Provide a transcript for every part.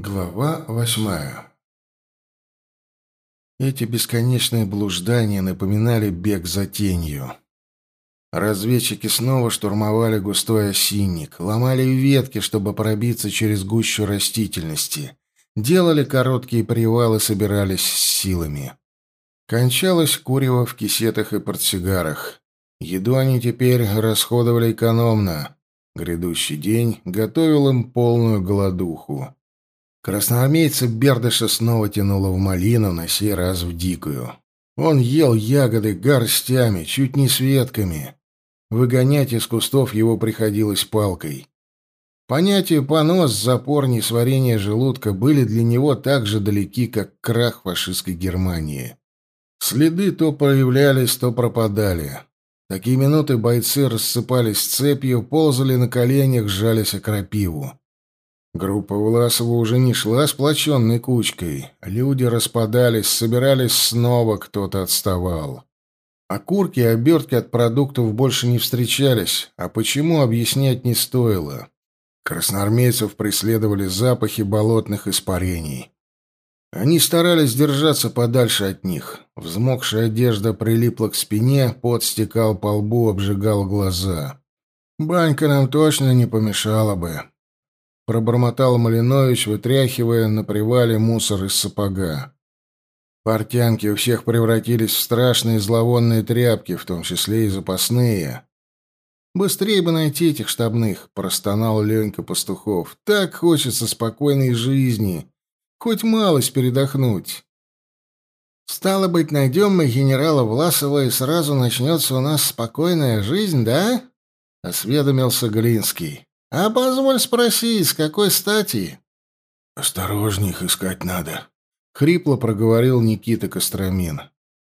Глава восьмая Эти бесконечные блуждания напоминали бег за тенью. Разведчики снова штурмовали густой осинник, ломали ветки, чтобы пробиться через гущу растительности, делали короткие привалы, собирались с силами. Кончалось курево в кисетах и портсигарах. Еду они теперь расходовали экономно. Грядущий день готовил им полную голодуху. Красноармейца Бердыша снова тянуло в малину, на сей раз в дикую. Он ел ягоды горстями, чуть не с ветками. Выгонять из кустов его приходилось палкой. Понятия понос, запор, несварение желудка были для него так же далеки, как крах фашистской Германии. Следы то появлялись, то пропадали. Такие минуты бойцы рассыпались цепью, ползали на коленях, сжались о крапиву. Группа Власова уже не шла сплоченной кучкой. Люди распадались, собирались снова, кто-то отставал. Окурки и обертки от продуктов больше не встречались, а почему объяснять не стоило. Красноармейцев преследовали запахи болотных испарений. Они старались держаться подальше от них. Взмокшая одежда прилипла к спине, пот стекал по лбу, обжигал глаза. «Банька нам точно не помешала бы», пробормотал Малинович, вытряхивая на привале мусор из сапога. Портянки у всех превратились в страшные зловонные тряпки, в том числе и запасные. «Быстрее бы найти этих штабных», — простонал Ленька Пастухов. «Так хочется спокойной жизни. Хоть малость передохнуть». «Стало быть, найдем мы генерала Власова, и сразу начнется у нас спокойная жизнь, да?» — осведомился Глинский. «А позволь спросить, с какой стати?» «Осторожнее их искать надо», — хрипло проговорил Никита Костромин.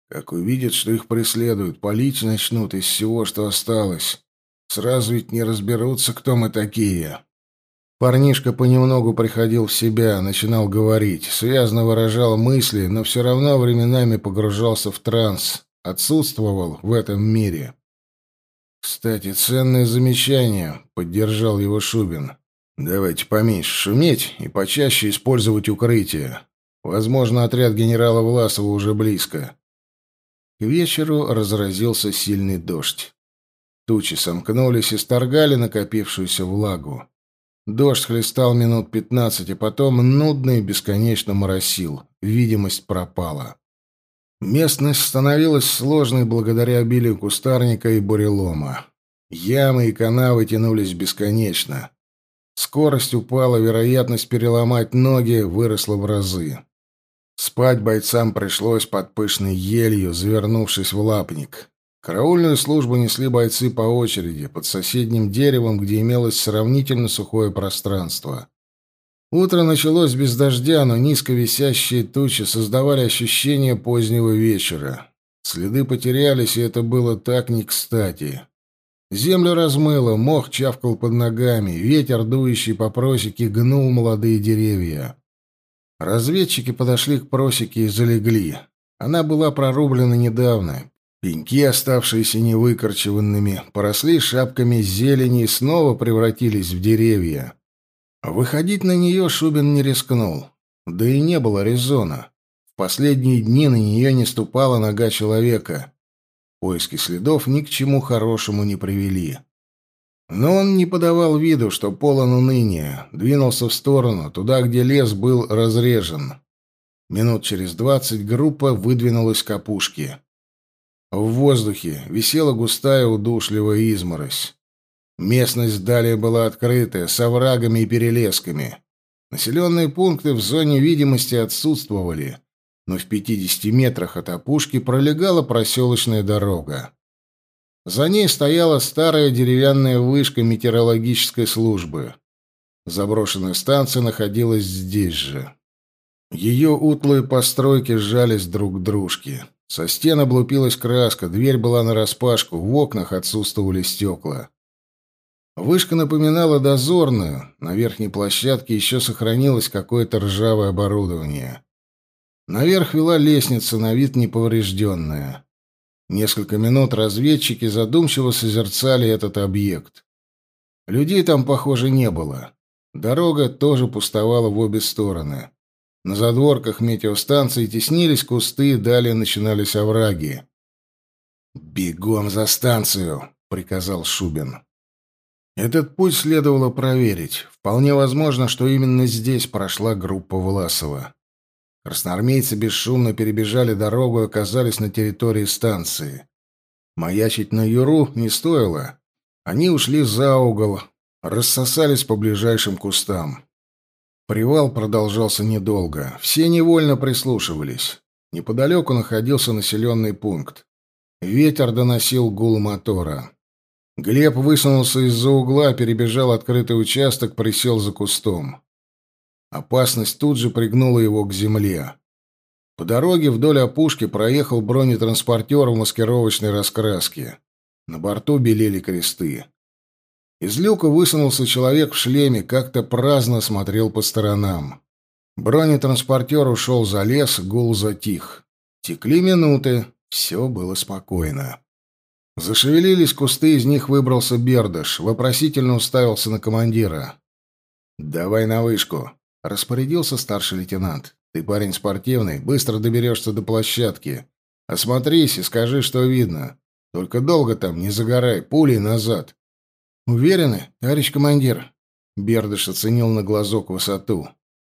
«Как увидят, что их преследуют, палить начнут из всего, что осталось. Сразу ведь не разберутся, кто мы такие». Парнишка понемногу приходил в себя, начинал говорить, связно выражал мысли, но все равно временами погружался в транс, отсутствовал в этом мире. «Кстати, ценное замечание», — поддержал его Шубин. «Давайте поменьше шуметь и почаще использовать укрытие. Возможно, отряд генерала Власова уже близко». К вечеру разразился сильный дождь. Тучи сомкнулись и сторгали накопившуюся влагу. Дождь хлестал минут пятнадцать, а потом нудно и бесконечно моросил. Видимость пропала. Местность становилась сложной благодаря обилию кустарника и бурелома. Ямы и канавы тянулись бесконечно. Скорость упала, вероятность переломать ноги выросла в разы. Спать бойцам пришлось под пышной елью, завернувшись в лапник. Караульную службу несли бойцы по очереди, под соседним деревом, где имелось сравнительно сухое пространство. Утро началось без дождя, но низко висящие тучи создавали ощущение позднего вечера. Следы потерялись, и это было так не кстати. Землю размыло, мох чавкал под ногами, ветер, дующий по просеке, гнул молодые деревья. Разведчики подошли к просеке и залегли. Она была прорублена недавно. Пеньки, оставшиеся невыкорчеванными, поросли шапками зелени и снова превратились в деревья. Выходить на нее Шубин не рискнул. Да и не было резона. В последние дни на нее не ступала нога человека. Поиски следов ни к чему хорошему не привели. Но он не подавал виду, что полон уныния, двинулся в сторону, туда, где лес был разрежен. Минут через двадцать группа выдвинулась к опушке. В воздухе висела густая удушливая изморозь. Местность далее была открытая, с оврагами и перелесками. Населенные пункты в зоне видимости отсутствовали, но в 50 метрах от опушки пролегала проселочная дорога. За ней стояла старая деревянная вышка метеорологической службы. Заброшенная станция находилась здесь же. Ее утлые постройки сжались друг к дружке. Со стен облупилась краска, дверь была нараспашку, в окнах отсутствовали стекла. Вышка напоминала дозорную, на верхней площадке еще сохранилось какое-то ржавое оборудование. Наверх вела лестница, на вид неповрежденная. Несколько минут разведчики задумчиво созерцали этот объект. Людей там, похоже, не было. Дорога тоже пустовала в обе стороны. На задворках метеостанции теснились кусты, далее начинались овраги. «Бегом за станцию!» — приказал Шубин. Этот путь следовало проверить. Вполне возможно, что именно здесь прошла группа Власова. Красноармейцы бесшумно перебежали дорогу и оказались на территории станции. Маячить на Юру не стоило. Они ушли за угол, рассосались по ближайшим кустам. Привал продолжался недолго. Все невольно прислушивались. Неподалеку находился населенный пункт. Ветер доносил гул мотора. Глеб высунулся из-за угла, перебежал открытый участок, присел за кустом. Опасность тут же пригнула его к земле. По дороге вдоль опушки проехал бронетранспортер в маскировочной раскраске. На борту белели кресты. Из люка высунулся человек в шлеме, как-то праздно смотрел по сторонам. Бронетранспортер ушел за лес, гул затих. Текли минуты, все было спокойно. Зашевелились кусты, из них выбрался Бердыш, вопросительно уставился на командира. «Давай на вышку», — распорядился старший лейтенант. «Ты парень спортивный, быстро доберешься до площадки. Осмотрись и скажи, что видно. Только долго там, не загорай, пулей назад». «Уверены, товарищ командир?» Бердыш оценил на глазок высоту.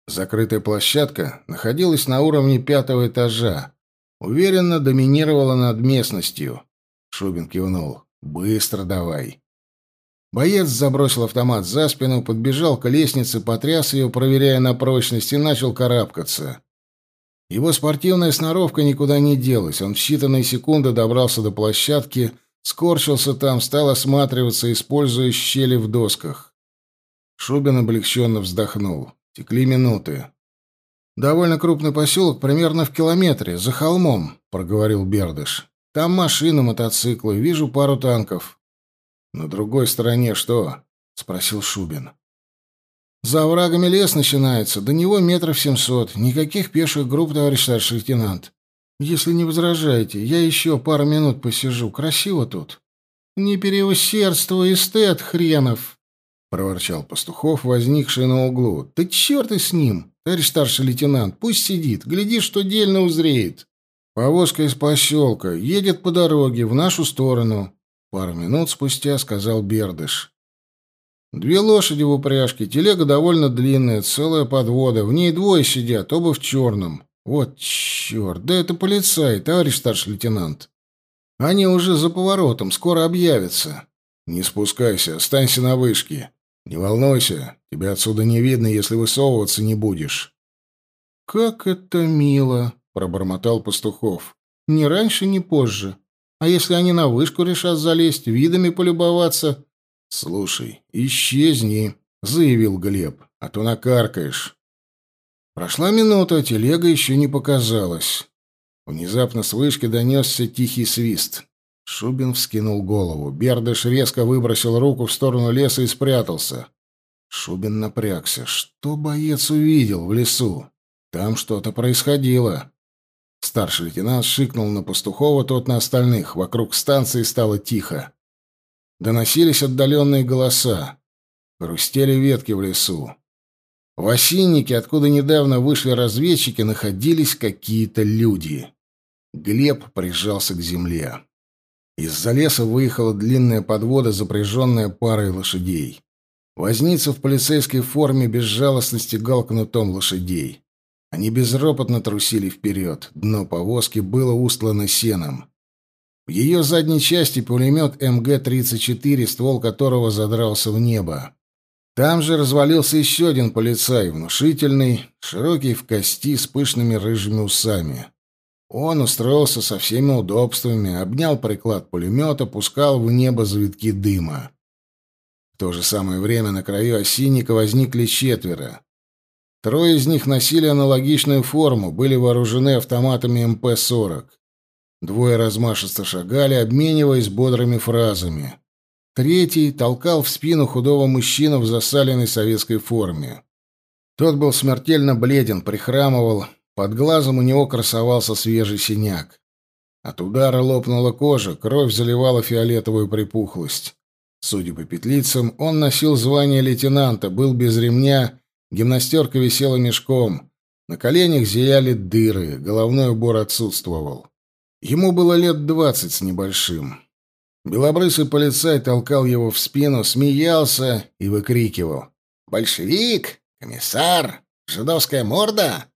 Закрытая площадка находилась на уровне пятого этажа. Уверенно доминировала над местностью. Шубин кивнул. «Быстро давай». Боец забросил автомат за спину, подбежал к лестнице, потряс ее, проверяя на прочность, и начал карабкаться. Его спортивная сноровка никуда не делась. Он в считанные секунды добрался до площадки, скорчился там, стал осматриваться, используя щели в досках. Шубин облегченно вздохнул. Текли минуты. «Довольно крупный поселок, примерно в километре, за холмом», — проговорил Бердыш. Там машины, мотоциклы, вижу пару танков. На другой стороне что? спросил Шубин. За оврагами лес начинается, до него метров семьсот. Никаких пеших групп, товарищ старший лейтенант. Если не возражаете, я еще пару минут посижу. Красиво тут. Не переусердствуй, эстет хренов, проворчал Пастухов, возникший на углу. Да черт и с ним, товарищ старший лейтенант, пусть сидит, гляди, что дельно узреет. Повозка из поселка едет по дороге в нашу сторону. Пару минут спустя сказал Бердыш. Две лошади в упряжке, телега довольно длинная, целая подвода. В ней двое сидят, оба в черном. Вот черт, да это полицай, товарищ старший лейтенант. Они уже за поворотом, скоро объявятся. Не спускайся, останься на вышке. Не волнуйся, тебя отсюда не видно, если высовываться не будешь. Как это мило, пробормотал Пастухов. Ни раньше, ни позже. А если они на вышку решат залезть, видами полюбоваться? Слушай, исчезни, заявил Глеб, а то накаркаешь. Прошла минута, телега еще не показалась. Внезапно с вышки донесся тихий свист. Шубин вскинул голову. Бердыш резко выбросил руку в сторону леса и спрятался. Шубин напрягся. Что боец увидел в лесу? Там что-то происходило. Старший лейтенант шикнул на Пастухова, тот на остальных. Вокруг станции стало тихо. Доносились отдаленные голоса. Хрустели ветки в лесу. В осиннике, откуда недавно вышли разведчики, находились какие-то люди. Глеб прижался к земле. Из-за леса выехала длинная подвода, запряженная парой лошадей. Возница в полицейской форме безжалостно стегал кнутом лошадей. Они безропотно трусили вперед. Дно повозки было устлано сеном. В ее задней части пулемет МГ-34, ствол которого задрался в небо. Там же развалился еще один полицай, внушительный, широкий в кости, с пышными рыжими усами. Он устроился со всеми удобствами, обнял приклад пулемета, пускал в небо завитки дыма. В то же самое время на краю осинника возникли четверо. Трое из них носили аналогичную форму, были вооружены автоматами МП-40. Двое размашисто шагали, обмениваясь бодрыми фразами. Третий толкал в спину худого мужчину в засаленной советской форме. Тот был смертельно бледен, прихрамывал, под глазом у него красовался свежий синяк. От удара лопнула кожа, кровь заливала фиолетовую припухлость. Судя по петлицам, он носил звание лейтенанта, был без ремня, гимнастерка висела мешком. На коленях зияли дыры, головной убор отсутствовал. Ему было лет двадцать с небольшим. Белобрысый полицай толкал его в спину, смеялся и выкрикивал. «Большевик! Комиссар! Жидовская морда!»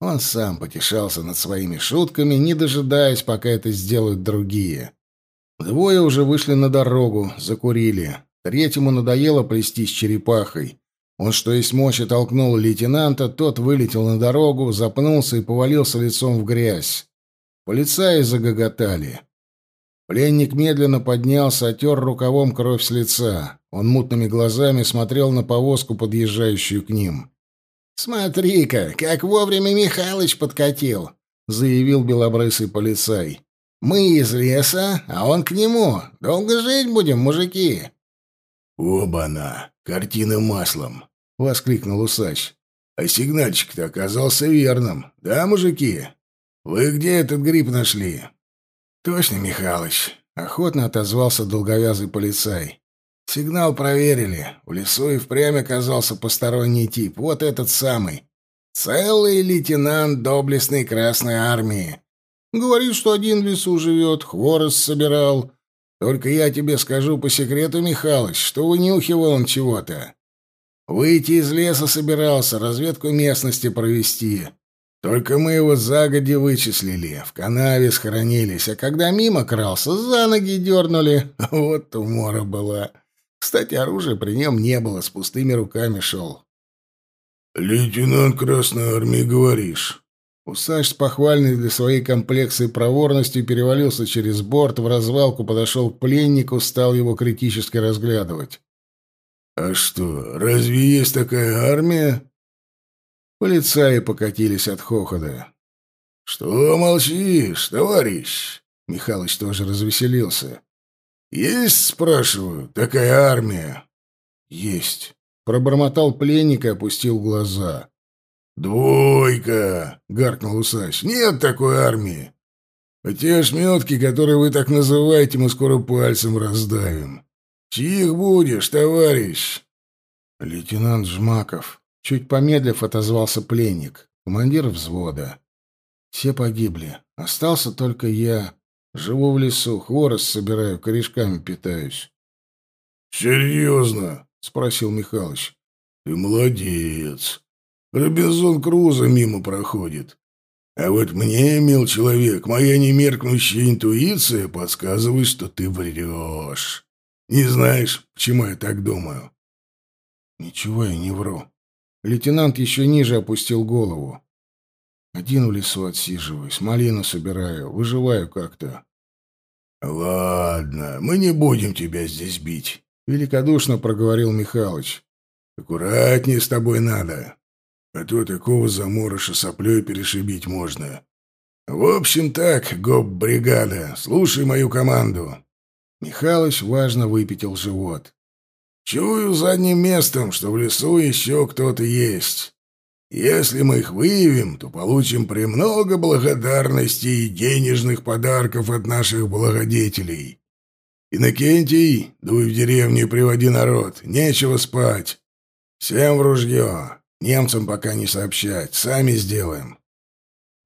Он сам потешался над своими шутками, не дожидаясь, пока это сделают другие. Двое уже вышли на дорогу, закурили. Третьему надоело плестись черепахой. Он, что есть мочи, толкнул лейтенанта, тот вылетел на дорогу, запнулся и повалился лицом в грязь. Полицаи загоготали. Пленник медленно поднялся, отер рукавом кровь с лица. Он мутными глазами смотрел на повозку, подъезжающую к ним. «Смотри-ка, как вовремя Михалыч подкатил!» — заявил белобрысый полицай. Мы из леса, а он к нему. Долго жить будем, мужики. Оба-на, картина маслом, воскликнул усач. А сигнальчик-то оказался верным. Да, мужики? Вы где этот гриб нашли? Точно, Михалыч, охотно отозвался долговязый полицай. Сигнал проверили. В лесу и впрямь оказался посторонний тип. Вот этот самый. Целый лейтенант доблестной Красной Армии. Говорит, что один в лесу живет, хворост собирал. Только я тебе скажу по секрету, Михалыч, что вынюхивал он чего-то. Выйти из леса собирался, разведку местности провести. Только мы его загоди вычислили, в канаве схоронились, а когда мимо крался, за ноги дернули. Вот умора была. Кстати, оружия при нем не было, с пустыми руками шел. «Лейтенант Красной Армии, говоришь?» Усач с похвальной для своей комплекции проворностью перевалился через борт, в развалку подошел к пленнику, стал его критически разглядывать. «А что, разве есть такая армия?» Полицаи покатились от хохота. «Что молчишь, товарищ?» Михалыч тоже развеселился. «Есть, спрашиваю, такая армия?» «Есть», — пробормотал пленник и опустил глаза. «Двойка!» — гаркнул усач. «Нет такой армии. А те ошметки, которые вы так называете, мы скоро пальцем раздавим. Чьих будешь, товарищ?» «Лейтенант Жмаков». Чуть помедлив, отозвался пленник, командир взвода. Все погибли. Остался только я. Живу в лесу, хворост собираю, корешками питаюсь. «Серьезно?» — спросил Михалыч. «Ты молодец. Робинзон Крузо мимо проходит. А вот мне, мил человек, моя немеркнущая интуиция подсказывает, что ты врешь. Не знаешь, почему я так думаю?» «Ничего я не вру». Лейтенант еще ниже опустил голову. «Один в лесу отсиживаюсь, малину собираю, выживаю как-то». «Ладно, мы не будем тебя здесь бить», — великодушно проговорил Михалыч. «Аккуратнее с тобой надо а то такого заморыша соплей перешибить можно. В общем так, гоп-бригада, слушай мою команду. Михалыч важно выпятил живот. Чую задним местом, что в лесу еще кто-то есть. Если мы их выявим, то получим премного благодарности и денежных подарков от наших благодетелей. Иннокентий, дуй в деревню и приводи народ, нечего спать. Всем в ружье. Немцам пока не сообщать, сами сделаем.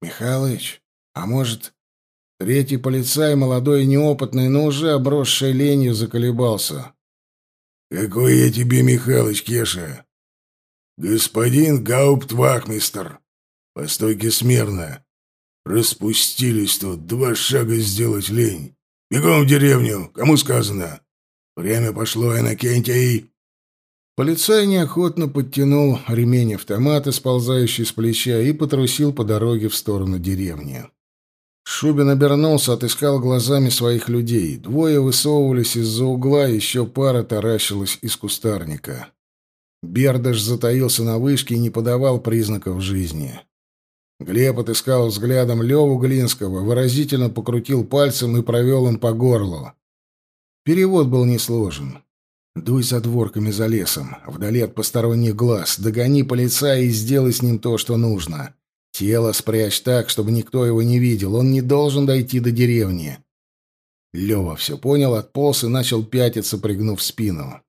Михалыч, а может, третий полицай, молодой и неопытный, но уже обросший ленью, заколебался? Какой я тебе, Михалыч, Кеша? Господин Гауптвахмистер, по стойке смирно. Распустились тут, два шага сделать лень. Бегом в деревню, кому сказано. Время пошло, Иннокентий. Полицай неохотно подтянул ремень автомата, сползающий с плеча, и потрусил по дороге в сторону деревни. Шубин обернулся, отыскал глазами своих людей. Двое высовывались из-за угла, еще пара таращилась из кустарника. Бердаш затаился на вышке и не подавал признаков жизни. Глеб отыскал взглядом Леву Глинского, выразительно покрутил пальцем и провел им по горлу. Перевод был несложен. Дуй за дворками за лесом, вдали от посторонних глаз, догони полицая и сделай с ним то, что нужно. Тело спрячь так, чтобы никто его не видел, он не должен дойти до деревни. Лева все понял, отполз и начал пятиться, пригнув спину.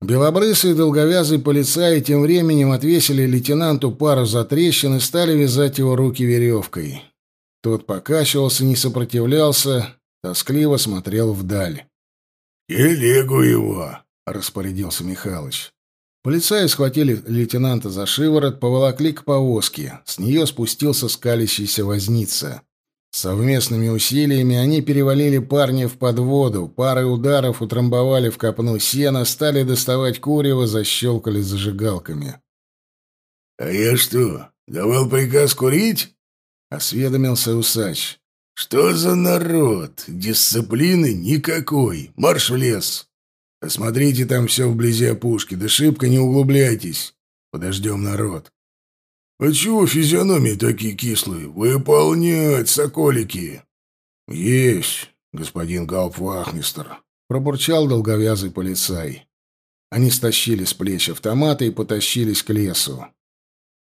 Белобрысый и долговязый полицаи тем временем отвесили лейтенанту пару затрещин и стали вязать его руки веревкой. Тот покачивался, не сопротивлялся, тоскливо смотрел вдаль. «Телегу его!» — распорядился Михалыч. Полицаи схватили лейтенанта за шиворот, поволокли к повозке. С нее спустился скалящийся возница. Совместными усилиями они перевалили парня в подводу, парой ударов утрамбовали в копну сена, стали доставать курево, защелкали зажигалками. — А я что, давал приказ курить? — осведомился усач. — Что за народ? Дисциплины никакой. Марш в лес. Осмотрите там все вблизи опушки, да шибко не углубляйтесь. Подождем народ. «А чего физиономии такие кислые? Выполнять, соколики!» «Есть, господин Гауптвахмистер», — пробурчал долговязый полицай. Они стащили с плеч автоматы и потащились к лесу.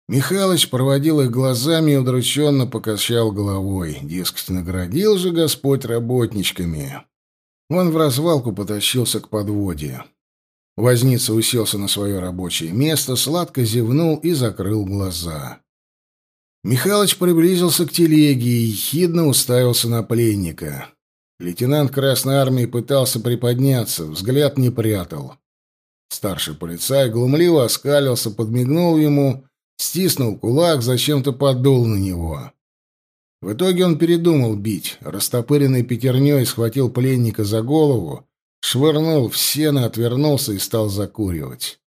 Михалыч проводил их глазами и удрученно покачал головой. Дескать, наградил же Господь работничками. Он в развалку потащился к подводе. Возница уселся на свое рабочее место, сладко зевнул и закрыл глаза. Михалыч приблизился к телеге и ехидно уставился на пленника. Лейтенант Красной Армии пытался приподняться, взгляд не прятал. Старший полицай глумливо оскалился, подмигнул ему, стиснул кулак, зачем-то подул на него. В итоге он передумал бить, растопыренной пятерней схватил пленника за голову, швырнул в сено, отвернулся и стал закуривать.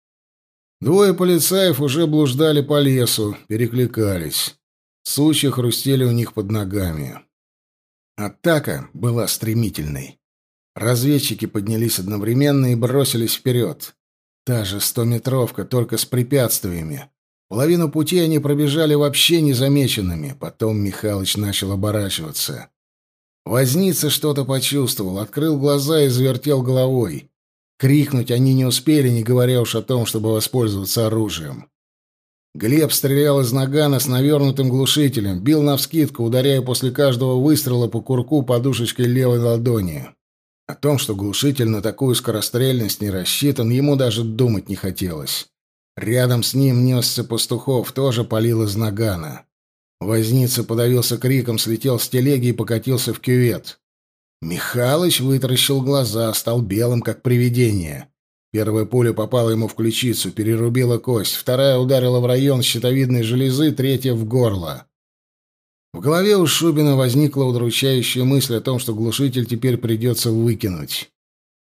Двое полицаев уже блуждали по лесу, перекликались. Сучья хрустели у них под ногами. Атака была стремительной. Разведчики поднялись одновременно и бросились вперед. Та же стометровка, только с препятствиями. Половину пути они пробежали вообще незамеченными. Потом Михалыч начал оборачиваться. Возница что-то почувствовал, открыл глаза и завертел головой. Крикнуть они не успели, не говоря уж о том, чтобы воспользоваться оружием. Глеб стрелял из нагана с навернутым глушителем, бил навскидку, ударяя после каждого выстрела по курку подушечкой левой ладони. О том, что глушитель на такую скорострельность не рассчитан, ему даже думать не хотелось. Рядом с ним несся пастухов, тоже палил из нагана. Возница подавился криком, слетел с телеги и покатился в кювет. Михалыч вытаращил глаза, стал белым, как привидение. Первая пуля попала ему в ключицу, перерубила кость, вторая ударила в район щитовидной железы, третья — в горло. В голове у Шубина возникла удручающая мысль о том, что глушитель теперь придется выкинуть.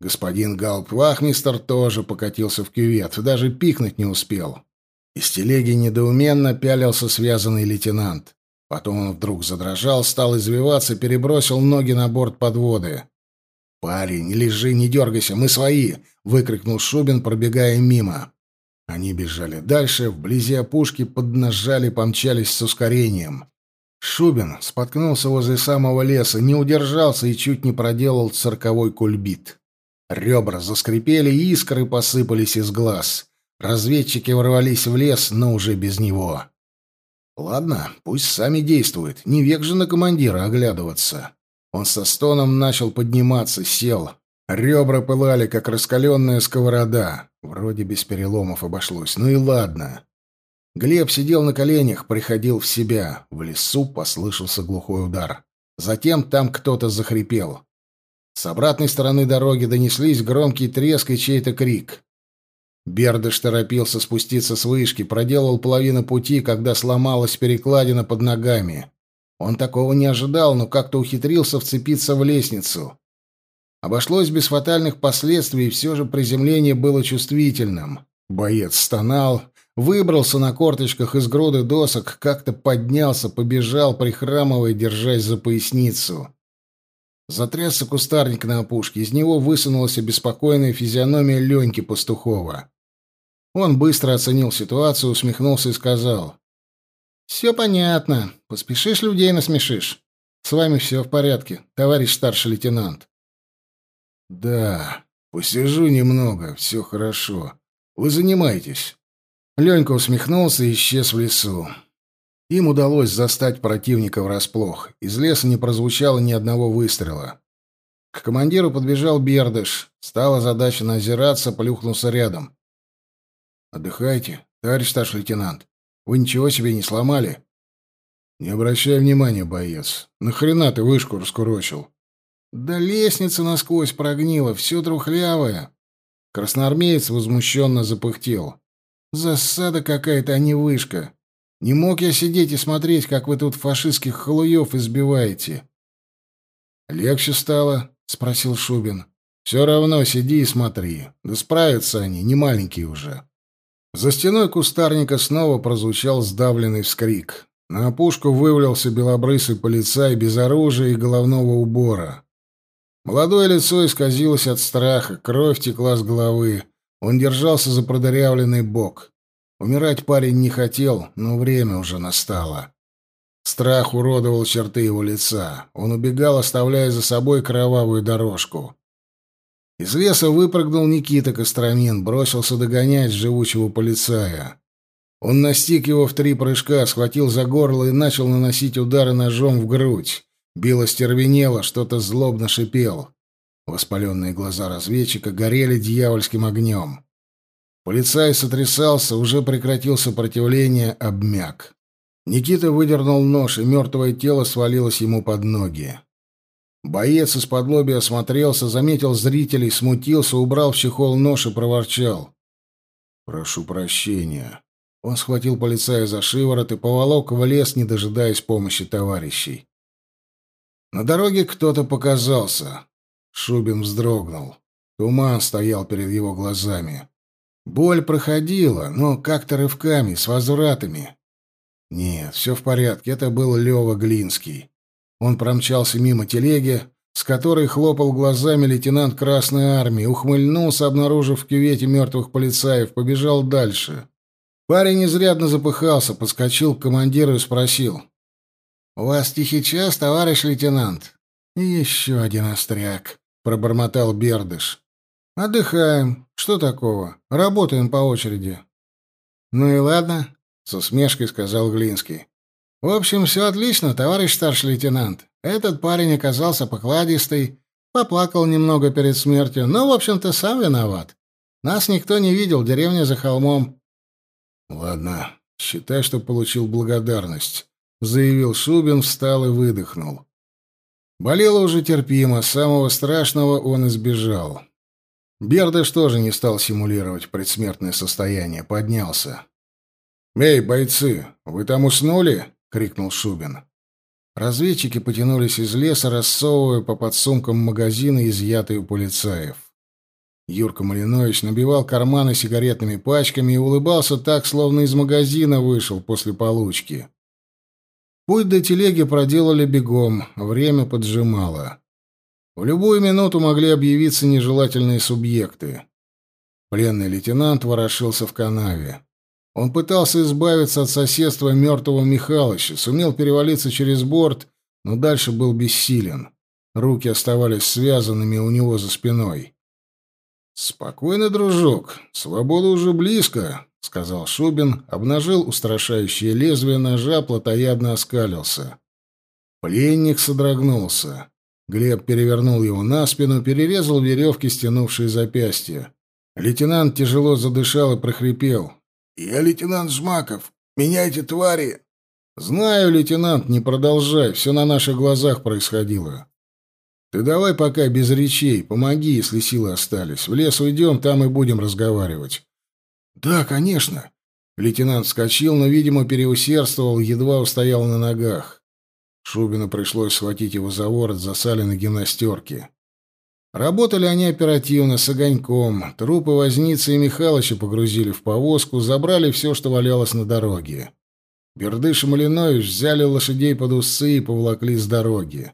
Господин Галп-Вахмистер тоже покатился в кювет, даже пикнуть не успел. Из телеги недоуменно пялился связанный лейтенант. Потом он вдруг задрожал, стал извиваться, перебросил ноги на борт подводы. «Парень, лежи, не дергайся, мы свои!» — выкрикнул Шубин, пробегая мимо. Они бежали дальше, вблизи опушки поднажали, помчались с ускорением. Шубин споткнулся возле самого леса, не удержался и чуть не проделал цирковой кульбит. Ребра заскрипели, искры посыпались из глаз. Разведчики ворвались в лес, но уже без него. Ладно, пусть сами действуют. Не век же на командира оглядываться. Он со стоном начал подниматься, сел. Ребра пылали, как раскаленная сковорода. Вроде без переломов обошлось. Ну и ладно. Глеб сидел на коленях, приходил в себя. В лесу послышался глухой удар. Затем там кто-то захрипел. С обратной стороны дороги донеслись громкий треск и чей-то крик. Бердыш торопился спуститься с вышки, проделал половину пути, когда сломалась перекладина под ногами. Он такого не ожидал, но как-то ухитрился вцепиться в лестницу. Обошлось без фатальных последствий, и все же приземление было чувствительным. Боец стонал, выбрался на корточках из груды досок, как-то поднялся, побежал, прихрамывая, держась за поясницу. Затрясся кустарник на опушке, из него высунулась обеспокоенная физиономия Леньки Пастухова. Он быстро оценил ситуацию, усмехнулся и сказал. «Все понятно. Поспешишь, людей насмешишь. С вами все в порядке, товарищ старший лейтенант». «Да, посижу немного, все хорошо. Вы занимаетесь». Ленька усмехнулся и исчез в лесу. Им удалось застать противника врасплох. Из леса не прозвучало ни одного выстрела. К командиру подбежал Бердыш. Стала задача назираться, плюхнулся рядом. «Отдыхайте, товарищ старший лейтенант. Вы ничего себе не сломали?» «Не обращай внимания, боец. Нахрена ты вышку раскурочил?» «Да лестница насквозь прогнила, все трухлявое». Красноармеец возмущенно запыхтел. «Засада какая-то, а не вышка. Не мог я сидеть и смотреть, как вы тут фашистских халуев избиваете». «Легче стало?» — спросил Шубин. «Все равно сиди и смотри. Да справятся они, не маленькие уже». За стеной кустарника снова прозвучал сдавленный вскрик. На опушку вывалился белобрысый полицай без оружия и головного убора. Молодое лицо исказилось от страха, кровь текла с головы. Он держался за продырявленный бок. Умирать парень не хотел, но время уже настало. Страх уродовал черты его лица. Он убегал, оставляя за собой кровавую дорожку. Из леса выпрыгнул Никита Костромин, бросился догонять живучего полицая. Он настиг его в три прыжка, схватил за горло и начал наносить удары ножом в грудь. Било стервенело, что-то злобно шипел. Воспаленные глаза разведчика горели дьявольским огнем. Полицай сотрясался, уже прекратил сопротивление, обмяк. Никита выдернул нож, и мертвое тело свалилось ему под ноги. Боец из-под лоби осмотрелся, заметил зрителей, смутился, убрал в чехол нож и проворчал. «Прошу прощения». Он схватил полицая за шиворот и поволок в лес, не дожидаясь помощи товарищей. На дороге кто-то показался. Шубин вздрогнул. Туман стоял перед его глазами. Боль проходила, но как-то рывками, с возвратами. Нет, все в порядке, это был Лева Глинский. Он промчался мимо телеги, с которой хлопал глазами лейтенант Красной Армии, ухмыльнулся, обнаружив в кювете мертвых полицаев, побежал дальше. Парень изрядно запыхался, подскочил к командиру и спросил. «У вас тихий час, товарищ лейтенант?» «И еще один остряк», — пробормотал Бердыш. «Отдыхаем. Что такого? Работаем по очереди». «Ну и ладно», — с усмешкой сказал Глинский. «В общем, все отлично, товарищ старший лейтенант. Этот парень оказался покладистый, поплакал немного перед смертью, но, в общем-то, сам виноват. Нас никто не видел, деревня за холмом. «Ладно, считай, что получил благодарность», — заявил Шубин, встал и выдохнул. Болело уже терпимо, самого страшного он избежал. Бердыш тоже не стал симулировать предсмертное состояние, поднялся. «Эй, бойцы, вы там уснули?» — крикнул Шубин. Разведчики потянулись из леса, рассовывая по подсумкам магазины, изъятые у полицаев. Юрка Малинович набивал карманы сигаретными пачками и улыбался так, словно из магазина вышел после получки. Путь до телеги проделали бегом, время поджимало. В любую минуту могли объявиться нежелательные субъекты. Пленный лейтенант ворошился в канаве. Он пытался избавиться от соседства мертвого Михалыча, сумел перевалиться через борт, но дальше был бессилен. Руки оставались связанными у него за спиной. «Спокойно, дружок, свобода уже близко», — сказал Шубин, обнажил устрашающее лезвие ножа, плотоядно оскалился. Пленник содрогнулся. Глеб перевернул его на спину, перерезал веревки, стянувшие запястья. Лейтенант тяжело задышал и прохрипел. «Я лейтенант Жмаков. Меня эти твари...» «Знаю, лейтенант, не продолжай. Все на наших глазах происходило. Ты давай пока без речей, помоги, если силы остались. В лес уйдем, там и будем разговаривать. Да, конечно. Лейтенант вскочил, но, видимо, переусердствовал, едва устоял на ногах. Шубину пришлось схватить его за ворот засаленной гимнастерки. Работали они оперативно, с огоньком. Трупы Возницы и Михалыча погрузили в повозку, забрали все, что валялось на дороге. Бердыш и Малинович взяли лошадей под усы и поволокли с дороги.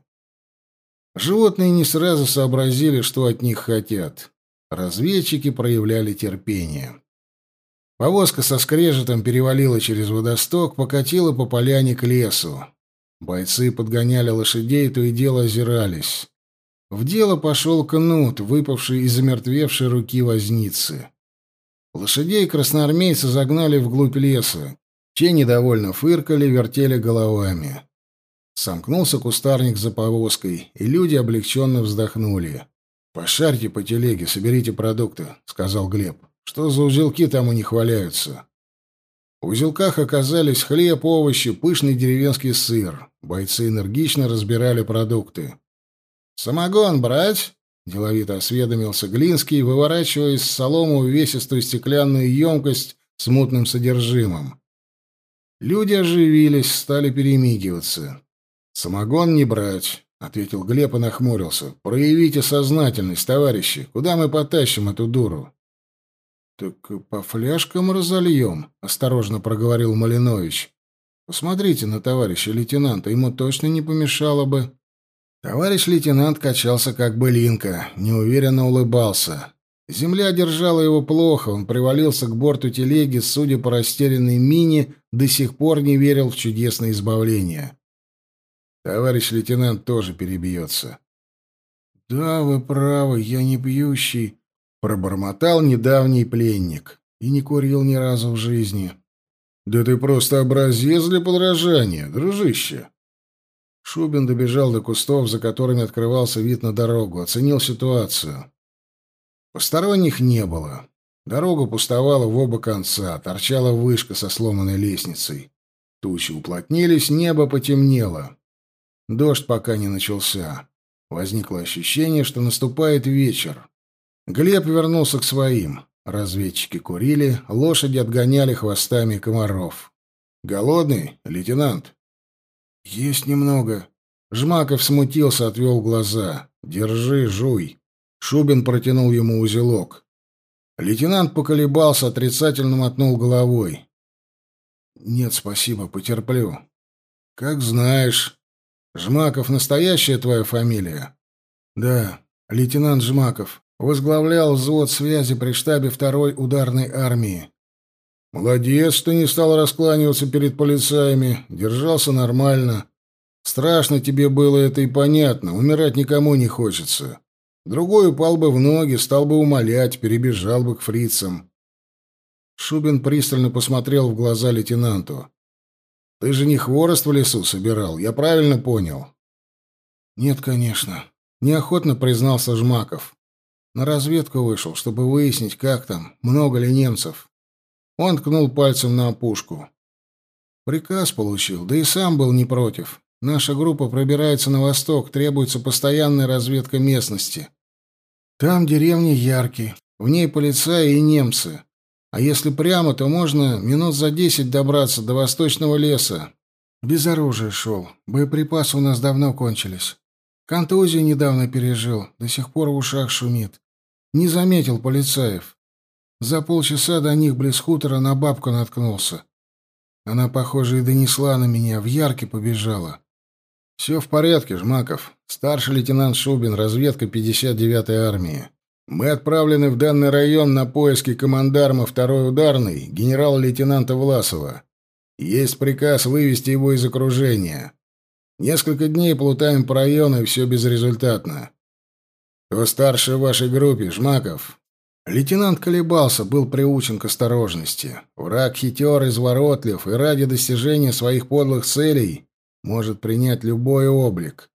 Животные не сразу сообразили, что от них хотят. Разведчики проявляли терпение. Повозка со скрежетом перевалила через водосток, покатила по поляне к лесу. Бойцы подгоняли лошадей, то и дело озирались. В дело пошел кнут, выпавший из замертвевшей руки возницы. Лошадей красноармейцы загнали вглубь леса. Те недовольно фыркали, вертели головами. Сомкнулся кустарник за повозкой, и люди облегченно вздохнули. «Пошарьте по телеге, соберите продукты», — сказал Глеб. «Что за узелки там у них валяются?» В узелках оказались хлеб, овощи, пышный деревенский сыр. Бойцы энергично разбирали продукты. «Самогон брать?» — деловито осведомился Глинский, выворачивая из солому увесистую стеклянную емкость с мутным содержимым. Люди оживились, стали перемигиваться. «Самогон не брать», — ответил Глеб и нахмурился. «Проявите сознательность, товарищи. Куда мы потащим эту дуру?» «Так по фляжкам разольем», — осторожно проговорил Малинович. «Посмотрите на товарища лейтенанта, ему точно не помешало бы». Товарищ лейтенант качался как былинка, неуверенно улыбался. Земля держала его плохо, он привалился к борту телеги, судя по растерянной мине, до сих пор не верил в чудесное избавление. Товарищ лейтенант тоже перебьется. «Да, вы правы, я не пьющий», — пробормотал недавний пленник. И не курил ни разу в жизни. «Да ты просто образец для подражания, дружище!» Шубин добежал до кустов, за которыми открывался вид на дорогу, оценил ситуацию. Посторонних не было. Дорога пустовала в оба конца, торчала вышка со сломанной лестницей. Тучи уплотнились, небо потемнело. Дождь пока не начался. Возникло ощущение, что наступает вечер. Глеб вернулся к своим. Разведчики курили, лошади отгоняли хвостами комаров. «Голодный, лейтенант?» «Есть немного». Жмаков смутился, отвел глаза. «Держи, жуй». Шубин протянул ему узелок. Лейтенант поколебался, отрицательно мотнул головой. «Нет, спасибо, потерплю». «Как знаешь. Жмаков настоящая твоя фамилия?» «Да, лейтенант Жмаков. Возглавлял взвод связи при штабе второй ударной армии. Молодец, что не стал раскланиваться перед полицаями, держался нормально. Страшно тебе было это и понятно, умирать никому не хочется. Другой упал бы в ноги, стал бы умолять, перебежал бы к фрицам. Шубин пристально посмотрел в глаза лейтенанту. «Ты же не хворост в лесу собирал, я правильно понял?» «Нет, конечно», — неохотно признался Жмаков. «На разведку вышел, чтобы выяснить, как там, много ли немцев». Он ткнул пальцем на опушку. Приказ получил, да и сам был не против. Наша группа пробирается на восток, требуется постоянная разведка местности. Там деревни яркие, в ней полицаи и немцы. А если прямо, то можно минут за десять добраться до восточного леса. Без оружия шел. Боеприпасы у нас давно кончились. Контузию недавно пережил, до сих пор в ушах шумит. Не заметил полицаев. За полчаса до них близ хутора на бабку наткнулся. Она, похоже, и донесла на меня, в ярке побежала. «Все в порядке, Жмаков. Старший лейтенант Шубин, разведка 59-й армии. Мы отправлены в данный район на поиски командарма второй ударной, генерала-лейтенанта Власова. Есть приказ вывести его из окружения. Несколько дней плутаем по району, и все безрезультатно. Кто старший в вашей группе, Жмаков?» Лейтенант колебался, был приучен к осторожности. Враг хитер, изворотлив, и ради достижения своих подлых целей может принять любой облик.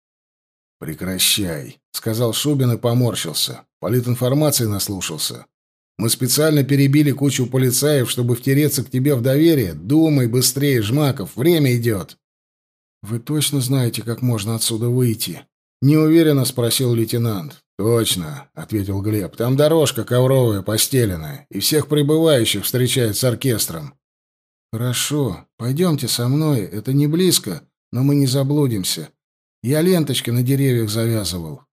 «Прекращай», — сказал Шубин и поморщился. Политинформации наслушался. «Мы специально перебили кучу полицаев, чтобы втереться к тебе в доверие. Думай быстрее, Жмаков, время идет». «Вы точно знаете, как можно отсюда выйти?» — неуверенно спросил лейтенант. «Точно», — ответил Глеб. «Там дорожка ковровая, постеленная, и всех прибывающих встречает с оркестром». «Хорошо, пойдемте со мной, это не близко, но мы не заблудимся. Я ленточки на деревьях завязывал».